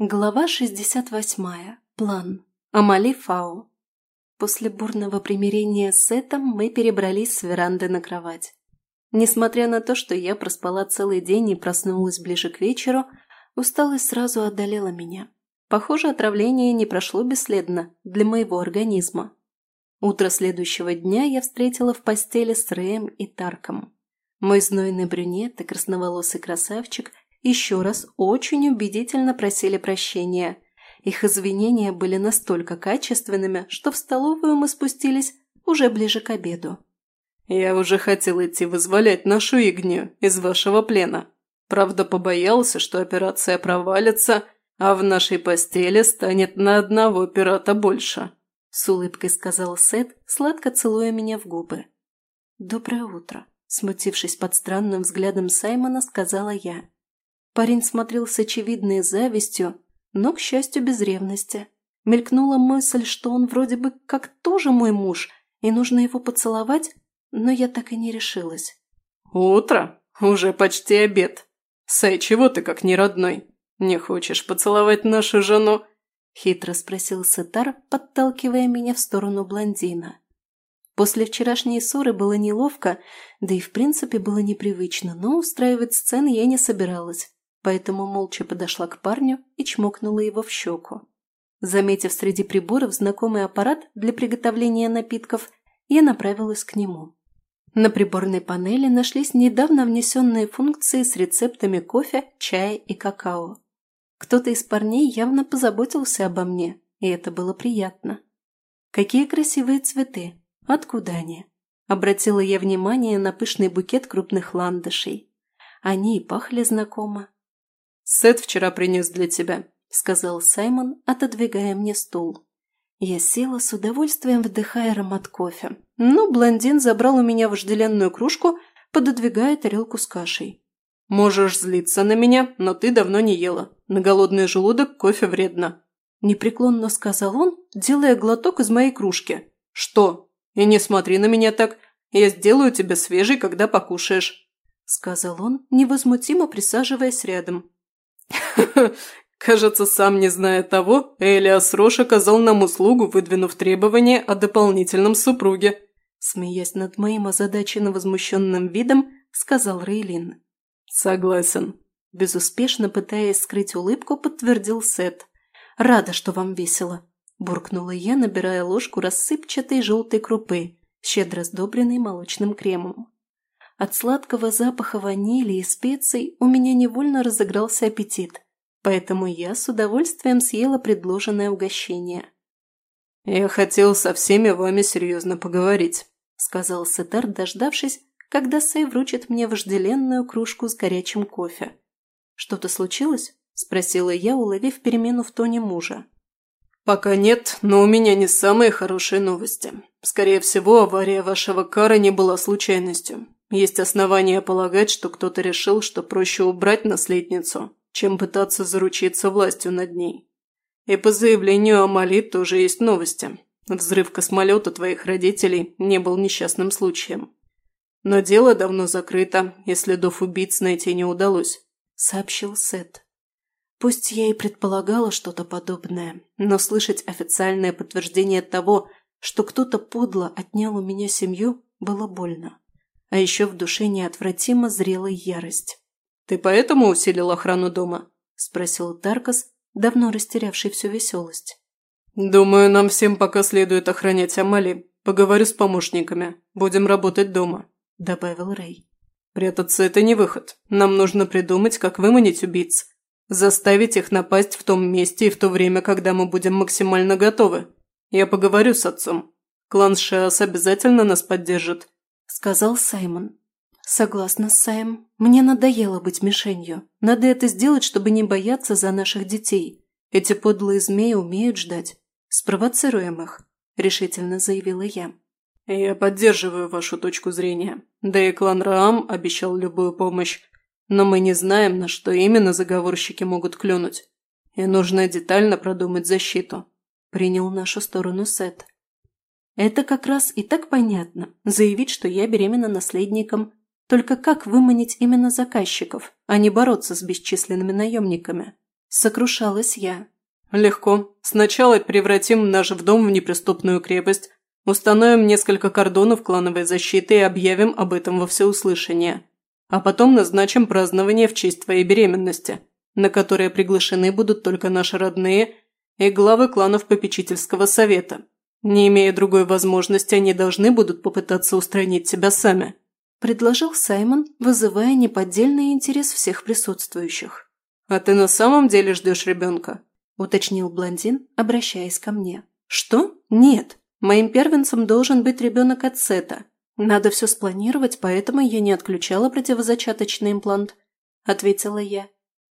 Глава 68. План. Амали Фау. После бурного примирения с Сетом мы перебрались с веранды на кровать. Несмотря на то, что я проспала целый день и проснулась ближе к вечеру, усталость сразу одолела меня. Похоже, отравление не прошло бесследно для моего организма. Утро следующего дня я встретила в постели с Рэем и Тарком. Мой знойный брюнет и красноволосый красавчик – еще раз очень убедительно просили прощения. Их извинения были настолько качественными, что в столовую мы спустились уже ближе к обеду. «Я уже хотел идти вызволять нашу Игнию из вашего плена. Правда, побоялся, что операция провалится, а в нашей постели станет на одного пирата больше», – с улыбкой сказал Сет, сладко целуя меня в губы. «Доброе утро», – смутившись под странным взглядом Саймона, сказала я. Парень смотрел с очевидной завистью, но, к счастью, без ревности. Мелькнула мысль, что он вроде бы как тоже мой муж, и нужно его поцеловать, но я так и не решилась. «Утро? Уже почти обед. Сай, чего ты как не родной? Не хочешь поцеловать нашу жену?» Хитро спросил Сетар, подталкивая меня в сторону блондина. После вчерашней ссоры было неловко, да и в принципе было непривычно, но устраивать сцены я не собиралась поэтому молча подошла к парню и чмокнула его в щеку. Заметив среди приборов знакомый аппарат для приготовления напитков, я направилась к нему. На приборной панели нашлись недавно внесенные функции с рецептами кофе, чая и какао. Кто-то из парней явно позаботился обо мне, и это было приятно. Какие красивые цветы! Откуда они? Обратила я внимание на пышный букет крупных ландышей. Они и пахли знакомо, «Сет вчера принес для тебя», – сказал Саймон, отодвигая мне стул. Я села с удовольствием, вдыхая аромат кофе. Но блондин забрал у меня вожделенную кружку, пододвигая тарелку с кашей. «Можешь злиться на меня, но ты давно не ела. На голодный желудок кофе вредно», – непреклонно сказал он, делая глоток из моей кружки. «Что? И не смотри на меня так. Я сделаю тебе свежий, когда покушаешь», – сказал он, невозмутимо присаживаясь рядом. Кажется, сам не зная того, Элиас Рош оказал нам услугу, выдвинув требование о дополнительном супруге. Смеясь над моим озадаченно возмущенным видом, сказал Рейлин. Согласен. Безуспешно пытаясь скрыть улыбку, подтвердил Сет. «Рада, что вам весело», – буркнула я, набирая ложку рассыпчатой желтой крупы, щедро сдобренной молочным кремом. От сладкого запаха ванили и специй у меня невольно разыгрался аппетит, поэтому я с удовольствием съела предложенное угощение. «Я хотел со всеми вами серьезно поговорить», – сказал Сетар, дождавшись, когда Сэй вручит мне вожделенную кружку с горячим кофе. «Что-то случилось?» – спросила я, уловив перемену в тоне мужа. «Пока нет, но у меня не самые хорошие новости. Скорее всего, авария вашего кара не была случайностью. Есть основания полагать, что кто-то решил, что проще убрать наследницу, чем пытаться заручиться властью над ней. И по заявлению Амали тоже есть новости. Взрыв космолета твоих родителей не был несчастным случаем. Но дело давно закрыто, и следов убийц найти не удалось», – сообщил Сет. Пусть я и предполагала что-то подобное, но слышать официальное подтверждение того, что кто-то подло отнял у меня семью, было больно а еще в душе неотвратимо зрела ярость. «Ты поэтому усилил охрану дома?» – спросил Таркас, давно растерявший всю веселость. «Думаю, нам всем пока следует охранять Амали. Поговорю с помощниками. Будем работать дома», – добавил Рэй. «Прятаться – это не выход. Нам нужно придумать, как выманить убийц. Заставить их напасть в том месте и в то время, когда мы будем максимально готовы. Я поговорю с отцом. Клан Шиас обязательно нас поддержит. – сказал Саймон. «Согласна Сайм. Мне надоело быть мишенью. Надо это сделать, чтобы не бояться за наших детей. Эти подлые змеи умеют ждать. Спровоцируем их», – решительно заявила я. «Я поддерживаю вашу точку зрения. Да и клан Раам обещал любую помощь. Но мы не знаем, на что именно заговорщики могут клюнуть. И нужно детально продумать защиту», – принял нашу сторону Сет. Это как раз и так понятно. Заявить, что я беременна наследником. Только как выманить именно заказчиков, а не бороться с бесчисленными наемниками? Сокрушалась я. Легко. Сначала превратим наш дом в неприступную крепость, установим несколько кордонов клановой защиты и объявим об этом во всеуслышание. А потом назначим празднование в честь твоей беременности, на которое приглашены будут только наши родные и главы кланов попечительского совета. Не имея другой возможности, они должны будут попытаться устранить тебя сами», – предложил Саймон, вызывая неподдельный интерес всех присутствующих. «А ты на самом деле ждешь ребенка?» – уточнил блондин, обращаясь ко мне. «Что? Нет. Моим первенцем должен быть ребенок от Сета. Надо все спланировать, поэтому я не отключала противозачаточный имплант», – ответила я.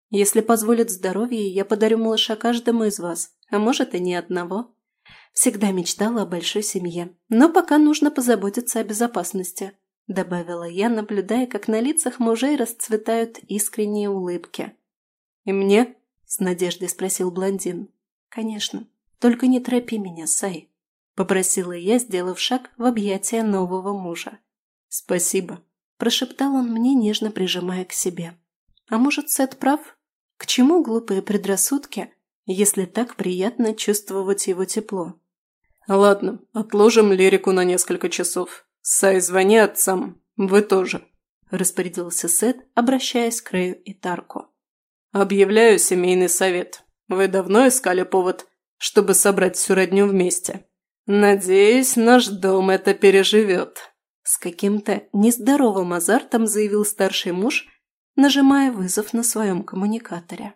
«Если позволит здоровье, я подарю малыша каждому из вас, а может и не одного». Всегда мечтала о большой семье, но пока нужно позаботиться о безопасности», – добавила я, наблюдая, как на лицах мужей расцветают искренние улыбки. «И мне?» – с надеждой спросил блондин. «Конечно. Только не торопи меня, Сай», – попросила я, сделав шаг в объятия нового мужа. «Спасибо», – прошептал он мне, нежно прижимая к себе. «А может, Сет прав? К чему глупые предрассудки, если так приятно чувствовать его тепло?» «Ладно, отложим лирику на несколько часов. Сай, звони отцам. Вы тоже», – распорядился Сет, обращаясь к Рэю и Тарку. «Объявляю семейный совет. Вы давно искали повод, чтобы собрать всю родню вместе. Надеюсь, наш дом это переживет», – с каким-то нездоровым азартом заявил старший муж, нажимая вызов на своем коммуникаторе.